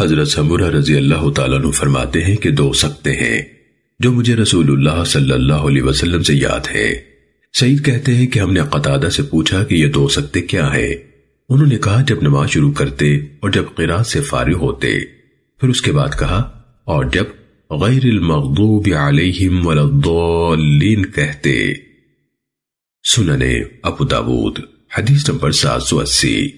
حضرت سمورہ رضی اللہ تعالیٰ عنہ فرماتے ہیں کہ دو سکتے ہیں، جو مجھے رسول اللہ صلی اللہ علیہ وسلم سے یاد ہے۔ سعید کہتے ہیں کہ ہم نے قطادہ سے پوچھا کہ یہ دو سکتے کیا ہے انہوں نے کہا، جب نماز شروع کرتے اور جب قرآن سے فارغ ہوتے۔ پھر اس کے بعد کہا، اور جب غیر المغضوب علیہم والضالین کہتے۔ سننے ابو داود، حدیث نمبر سات سو اسی۔